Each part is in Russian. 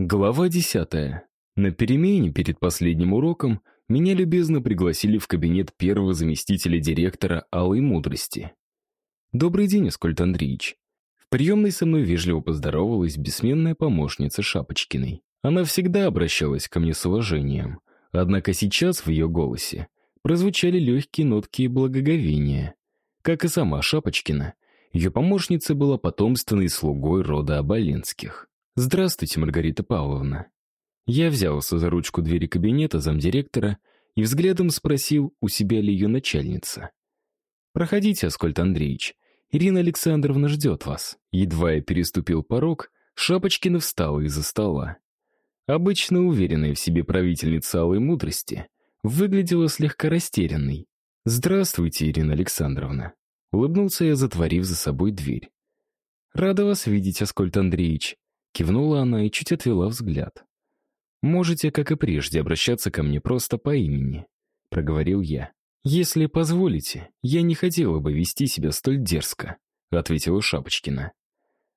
Глава десятая. На перемене перед последним уроком меня любезно пригласили в кабинет первого заместителя директора Алой Мудрости. «Добрый день, Аскольд Андреевич». В приемной со мной вежливо поздоровалась бессменная помощница Шапочкиной. Она всегда обращалась ко мне с уважением, однако сейчас в ее голосе прозвучали легкие нотки благоговения. Как и сама Шапочкина, ее помощница была потомственной слугой рода Оболенских. «Здравствуйте, Маргарита Павловна». Я взялся за ручку двери кабинета замдиректора и взглядом спросил, у себя ли ее начальница. «Проходите, Аскольд Андреевич. Ирина Александровна ждет вас». Едва я переступил порог, Шапочкина встала из-за стола. Обычно уверенная в себе правительница алой мудрости выглядела слегка растерянной. «Здравствуйте, Ирина Александровна». Улыбнулся я, затворив за собой дверь. «Рада вас видеть, Аскольд Андреевич. Кивнула она и чуть отвела взгляд. «Можете, как и прежде, обращаться ко мне просто по имени», — проговорил я. «Если позволите, я не хотела бы вести себя столь дерзко», — ответила Шапочкина.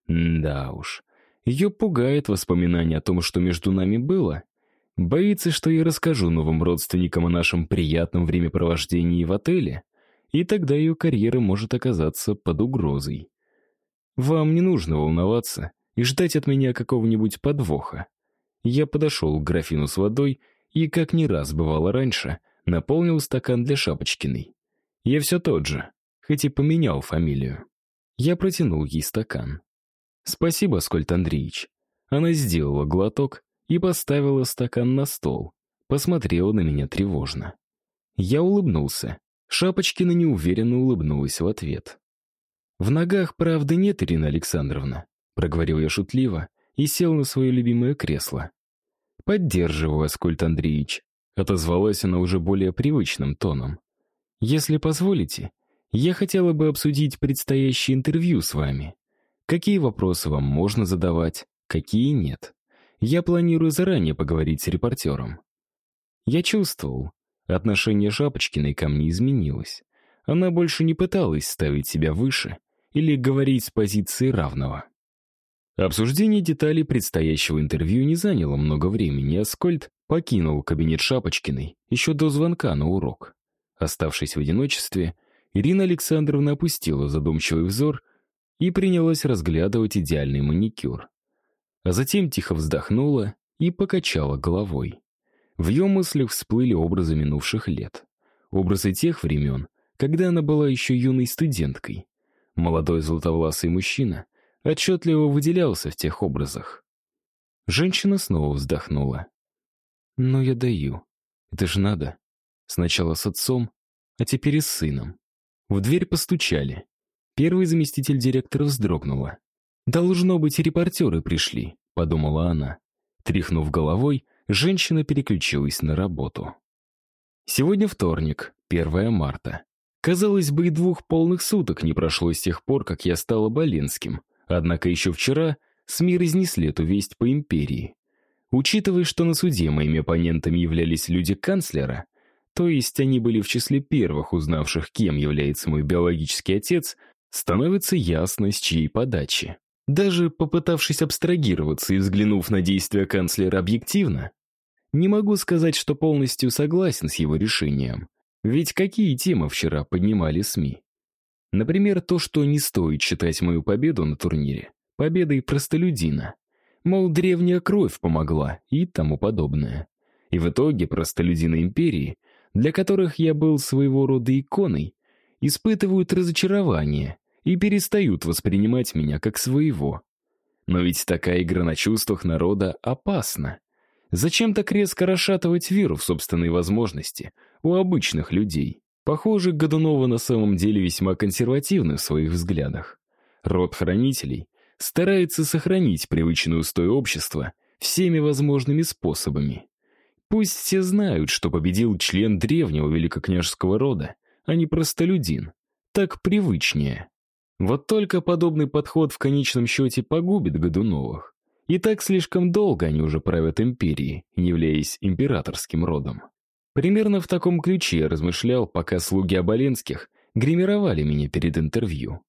«Да уж, ее пугает воспоминание о том, что между нами было. Боится, что я расскажу новым родственникам о нашем приятном времяпровождении в отеле, и тогда ее карьера может оказаться под угрозой. Вам не нужно волноваться, и ждать от меня какого-нибудь подвоха. Я подошел к графину с водой и, как не раз бывало раньше, наполнил стакан для Шапочкиной. Я все тот же, хоть и поменял фамилию. Я протянул ей стакан. «Спасибо, Скольд Андреевич». Она сделала глоток и поставила стакан на стол, посмотрела на меня тревожно. Я улыбнулся. Шапочкина неуверенно улыбнулась в ответ. «В ногах правды нет, Ирина Александровна проговорил я шутливо и сел на свое любимое кресло. «Поддерживаю, Аскольд Андреевич», — отозвалась она уже более привычным тоном. «Если позволите, я хотела бы обсудить предстоящее интервью с вами. Какие вопросы вам можно задавать, какие нет. Я планирую заранее поговорить с репортером». Я чувствовал, отношение Шапочкиной ко мне изменилось. Она больше не пыталась ставить себя выше или говорить с позиции равного. Обсуждение деталей предстоящего интервью не заняло много времени, а Скольд покинул кабинет Шапочкиной еще до звонка на урок. Оставшись в одиночестве, Ирина Александровна опустила задумчивый взор и принялась разглядывать идеальный маникюр. А затем тихо вздохнула и покачала головой. В ее мыслях всплыли образы минувших лет. Образы тех времен, когда она была еще юной студенткой. Молодой золотовласый мужчина, отчетливо выделялся в тех образах. Женщина снова вздохнула. «Но я даю. Это же надо. Сначала с отцом, а теперь и с сыном». В дверь постучали. Первый заместитель директора вздрогнула. «Должно быть, репортеры пришли», — подумала она. Тряхнув головой, женщина переключилась на работу. Сегодня вторник, 1 марта. Казалось бы, и двух полных суток не прошло с тех пор, как я стала Боленским, Однако еще вчера СМИ разнесли эту весть по империи. Учитывая, что на суде моими оппонентами являлись люди канцлера, то есть они были в числе первых узнавших, кем является мой биологический отец, становится ясно, с чьей подачи. Даже попытавшись абстрагироваться и взглянув на действия канцлера объективно, не могу сказать, что полностью согласен с его решением. Ведь какие темы вчера поднимали СМИ? Например, то, что не стоит считать мою победу на турнире победой простолюдина. Мол, древняя кровь помогла и тому подобное. И в итоге простолюдины империи, для которых я был своего рода иконой, испытывают разочарование и перестают воспринимать меня как своего. Но ведь такая игра на чувствах народа опасна. Зачем так резко расшатывать веру в собственные возможности у обычных людей? Похоже, Годунова на самом деле весьма консервативны в своих взглядах. Род хранителей старается сохранить привычный устой общества всеми возможными способами. Пусть все знают, что победил член древнего великокняжеского рода, а не простолюдин. Так привычнее. Вот только подобный подход в конечном счете погубит Годуновых. И так слишком долго они уже правят империей, являясь императорским родом. Примерно в таком ключе я размышлял, пока слуги Оболенских гримировали меня перед интервью.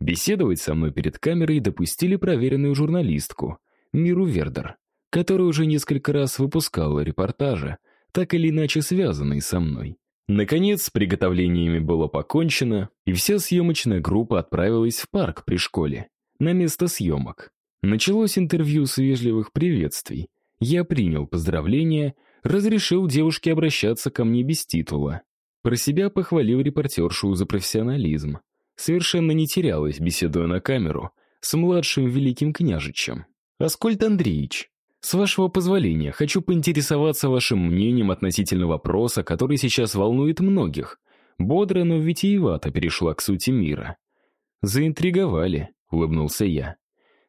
Беседовать со мной перед камерой допустили проверенную журналистку, Миру Вердер, которая уже несколько раз выпускала репортажи, так или иначе связанные со мной. Наконец, с приготовлениями было покончено, и вся съемочная группа отправилась в парк при школе, на место съемок. Началось интервью с вежливых приветствий. Я принял поздравления, разрешил девушке обращаться ко мне без титула. Про себя похвалил репортершу за профессионализм. Совершенно не терялась, беседуя на камеру, с младшим великим княжичем. «Аскольд Андреевич, с вашего позволения, хочу поинтересоваться вашим мнением относительно вопроса, который сейчас волнует многих. Бодро, но витиевато перешла к сути мира. «Заинтриговали», — улыбнулся я.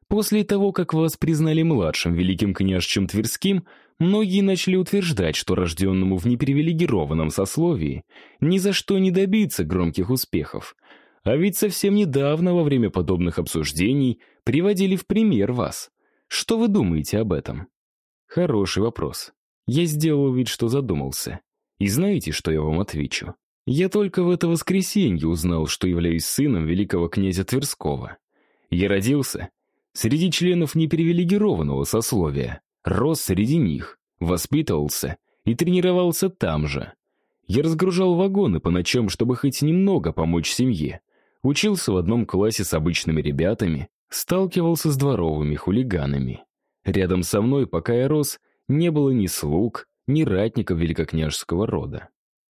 После того, как вас признали младшим великим княжчем Тверским, многие начали утверждать, что рожденному в непривилегированном сословии ни за что не добиться громких успехов. А ведь совсем недавно во время подобных обсуждений приводили в пример вас. Что вы думаете об этом? Хороший вопрос. Я сделал вид, что задумался. И знаете, что я вам отвечу? Я только в это воскресенье узнал, что являюсь сыном великого князя Тверского. Я родился Среди членов непривилегированного сословия, рос среди них, воспитывался и тренировался там же. Я разгружал вагоны по ночам, чтобы хоть немного помочь семье. Учился в одном классе с обычными ребятами, сталкивался с дворовыми хулиганами. Рядом со мной, пока я рос, не было ни слуг, ни ратников великокняжеского рода.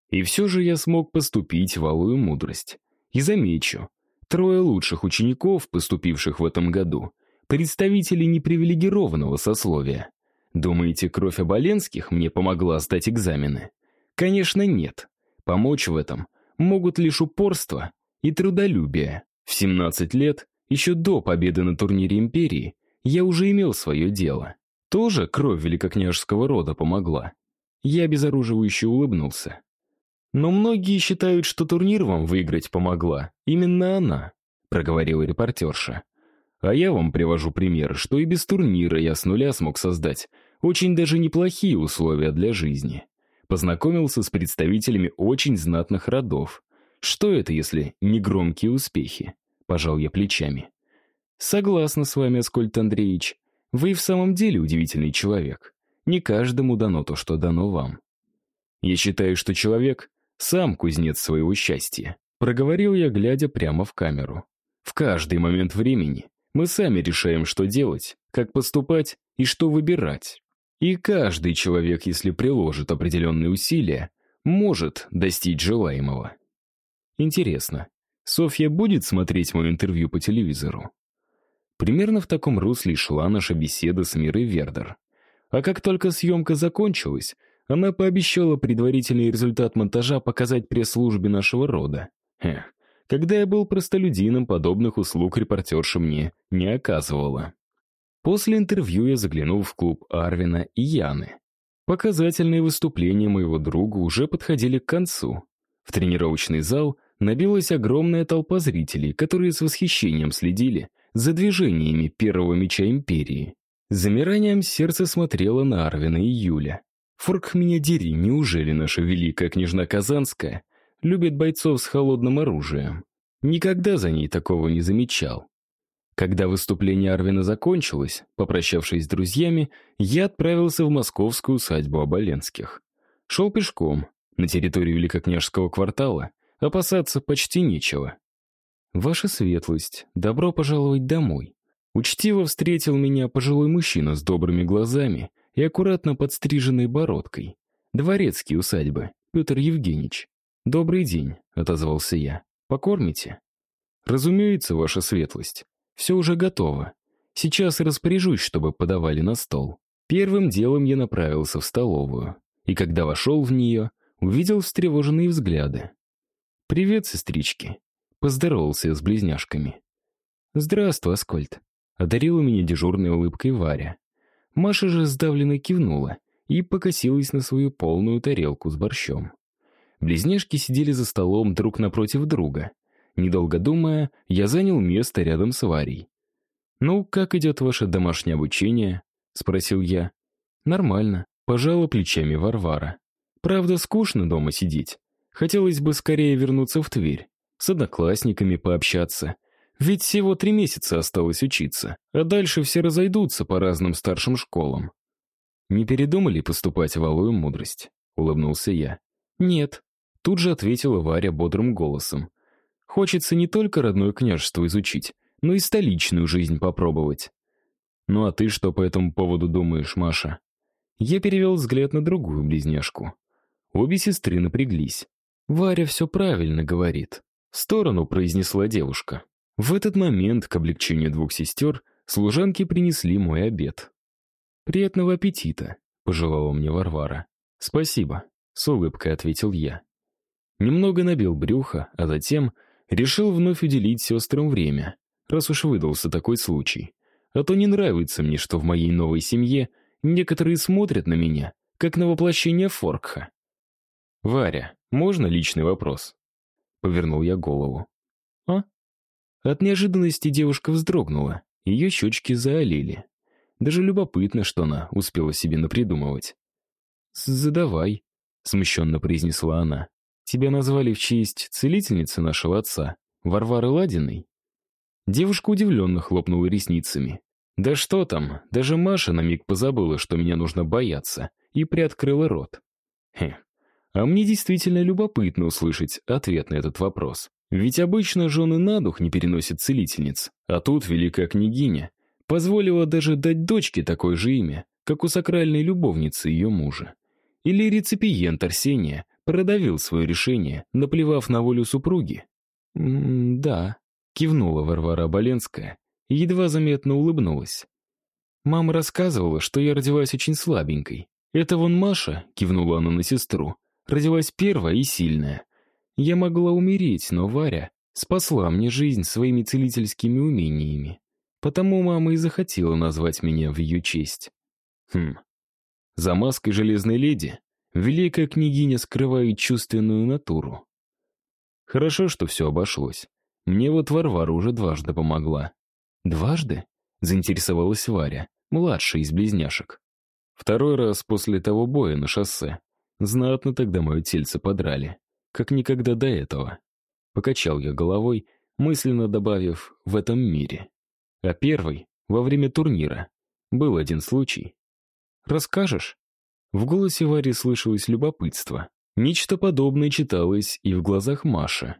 И все же я смог поступить в алую мудрость. И замечу, трое лучших учеников, поступивших в этом году, представители непривилегированного сословия. Думаете, кровь Оболенских мне помогла сдать экзамены? Конечно, нет. Помочь в этом могут лишь упорство и трудолюбие. В 17 лет, еще до победы на турнире империи, я уже имел свое дело. Тоже кровь великокняжеского рода помогла. Я безоруживающе улыбнулся. Но многие считают, что турнир вам выиграть помогла именно она, проговорила репортерша. А я вам привожу пример, что и без турнира я с нуля смог создать очень даже неплохие условия для жизни. Познакомился с представителями очень знатных родов. Что это, если не громкие успехи? Пожал я плечами. Согласна с вами, Аскольд Андреевич. Вы в самом деле удивительный человек. Не каждому дано то, что дано вам. Я считаю, что человек сам кузнец своего счастья. Проговорил я, глядя прямо в камеру. В каждый момент времени мы сами решаем, что делать, как поступать и что выбирать. И каждый человек, если приложит определенные усилия, может достичь желаемого. Интересно, Софья будет смотреть мое интервью по телевизору? Примерно в таком русле шла наша беседа с Мирой Вердер. А как только съемка закончилась, она пообещала предварительный результат монтажа показать пресс-службе нашего рода. Эх, когда я был простолюдином, подобных услуг репортерша мне не оказывала. После интервью я заглянул в клуб Арвина и Яны. Показательные выступления моего друга уже подходили к концу. В тренировочный зал набилась огромная толпа зрителей, которые с восхищением следили за движениями первого меча империи. Замиранием сердце смотрело на Арвина и Юля. Форк меня дери, неужели наша великая княжна Казанская любит бойцов с холодным оружием. Никогда за ней такого не замечал. Когда выступление Арвина закончилось, попрощавшись с друзьями, я отправился в московскую усадьбу Оболенских. Шел пешком, на территорию Великокняжского квартала, опасаться почти нечего. «Ваша светлость, добро пожаловать домой». Учтиво встретил меня пожилой мужчина с добрыми глазами и аккуратно подстриженной бородкой. Дворецкий усадьбы, Петр Евгеньевич. «Добрый день», — отозвался я. «Покормите?» «Разумеется, ваша светлость. Все уже готово. Сейчас распоряжусь, чтобы подавали на стол». Первым делом я направился в столовую, и когда вошел в нее, увидел встревоженные взгляды. «Привет, сестрички», — поздоровался я с близняшками. «Здравствуй, Аскольд», — одарила меня дежурной улыбкой Варя. Маша же сдавленно кивнула и покосилась на свою полную тарелку с борщом. Близняшки сидели за столом друг напротив друга. Недолго думая, я занял место рядом с Варей. «Ну, как идет ваше домашнее обучение?» — спросил я. «Нормально», — пожала плечами Варвара. «Правда, скучно дома сидеть. Хотелось бы скорее вернуться в Тверь, с одноклассниками пообщаться. Ведь всего три месяца осталось учиться, а дальше все разойдутся по разным старшим школам. «Не передумали поступать в алую мудрость?» — улыбнулся я. «Нет», — тут же ответила Варя бодрым голосом. «Хочется не только родное княжество изучить, но и столичную жизнь попробовать». «Ну а ты что по этому поводу думаешь, Маша?» Я перевел взгляд на другую близняшку. Обе сестры напряглись. «Варя все правильно говорит», — в сторону произнесла девушка. В этот момент, к облегчению двух сестер, служанки принесли мой обед. «Приятного аппетита», — пожелала мне Варвара. «Спасибо», — с улыбкой ответил я. Немного набил брюхо, а затем решил вновь уделить сестрам время, раз уж выдался такой случай. А то не нравится мне, что в моей новой семье некоторые смотрят на меня, как на воплощение Форкха. «Варя, можно личный вопрос?» Повернул я голову. «А?» От неожиданности девушка вздрогнула, ее щечки заолели. Даже любопытно, что она успела себе напридумывать. «Задавай», — смущенно произнесла она. «Тебя назвали в честь целительницы нашего отца, Варвары Ладиной?» Девушка удивленно хлопнула ресницами. «Да что там, даже Маша на миг позабыла, что меня нужно бояться, и приоткрыла рот. Хе, а мне действительно любопытно услышать ответ на этот вопрос. Ведь обычно жены на дух не переносят целительниц, а тут великая княгиня позволила даже дать дочке такое же имя, как у сакральной любовницы ее мужа. Или реципиент Арсения продавил свое решение, наплевав на волю супруги? «М -м «Да», — кивнула Варвара Оболенская и едва заметно улыбнулась. «Мама рассказывала, что я родилась очень слабенькой. Это вон Маша», — кивнула она на сестру, родилась первая и сильная. Я могла умереть, но Варя спасла мне жизнь своими целительскими умениями. Потому мама и захотела назвать меня в ее честь. Хм. За маской железной леди великая княгиня скрывает чувственную натуру. Хорошо, что все обошлось. Мне вот Варвара уже дважды помогла. Дважды? Заинтересовалась Варя, младшая из близняшек. Второй раз после того боя на шоссе. Знатно тогда мое тельце подрали. Как никогда до этого. Покачал я головой, мысленно добавив «в этом мире». А первый — во время турнира. Был один случай. «Расскажешь?» В голосе Вари слышалось любопытство. Нечто подобное читалось и в глазах Маши.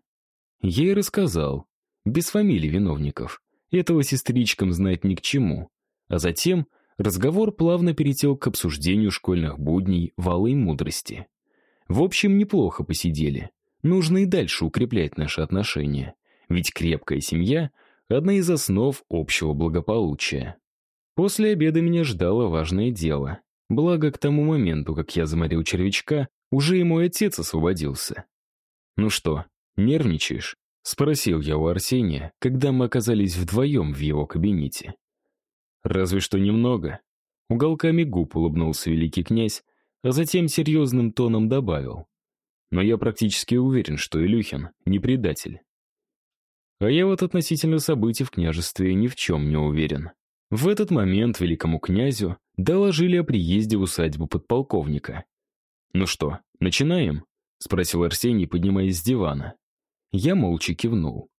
Ей рассказал, без фамилий виновников. Этого сестричкам знать ни к чему. А затем Разговор плавно перетел к обсуждению школьных будней валой мудрости. В общем, неплохо посидели. Нужно и дальше укреплять наши отношения. Ведь крепкая семья — одна из основ общего благополучия. После обеда меня ждало важное дело. Благо, к тому моменту, как я заморил червячка, уже и мой отец освободился. «Ну что, нервничаешь?» — спросил я у Арсения, когда мы оказались вдвоем в его кабинете. Разве что немного. Уголками губ улыбнулся великий князь, а затем серьезным тоном добавил. Но я практически уверен, что Илюхин не предатель. А я вот относительно событий в княжестве ни в чем не уверен. В этот момент великому князю доложили о приезде в усадьбу подполковника. «Ну что, начинаем?» — спросил Арсений, поднимаясь с дивана. Я молча кивнул.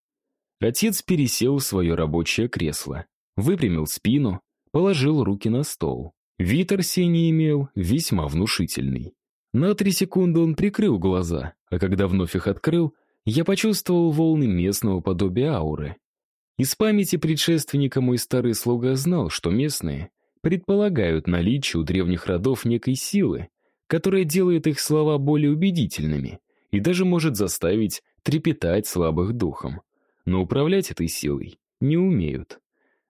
Отец пересел в свое рабочее кресло выпрямил спину, положил руки на стол. Вид Арсений имел весьма внушительный. На три секунды он прикрыл глаза, а когда вновь их открыл, я почувствовал волны местного подобия ауры. Из памяти предшественника мой старый слуга знал, что местные предполагают наличие у древних родов некой силы, которая делает их слова более убедительными и даже может заставить трепетать слабых духом. Но управлять этой силой не умеют.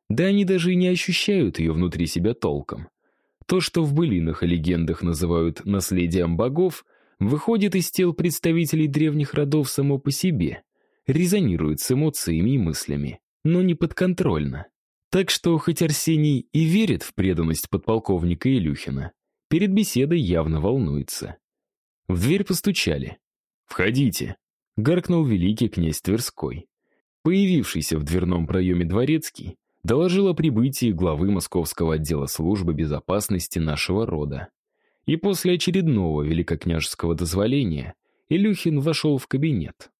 Да они даже и не ощущают ее внутри себя толком. То, что в былинах и легендах называют наследием богов, выходит из тел представителей древних родов само по себе, резонирует с эмоциями и мыслями, но не подконтрольно. Так что, хоть Арсений и верит в преданность подполковника Илюхина, перед беседой явно волнуется. В дверь постучали. «Входите», — гаркнул великий князь Тверской. Появившийся в дверном проеме дворецкий доложил о прибытии главы Московского отдела службы безопасности нашего рода. И после очередного великокняжеского дозволения Илюхин вошел в кабинет.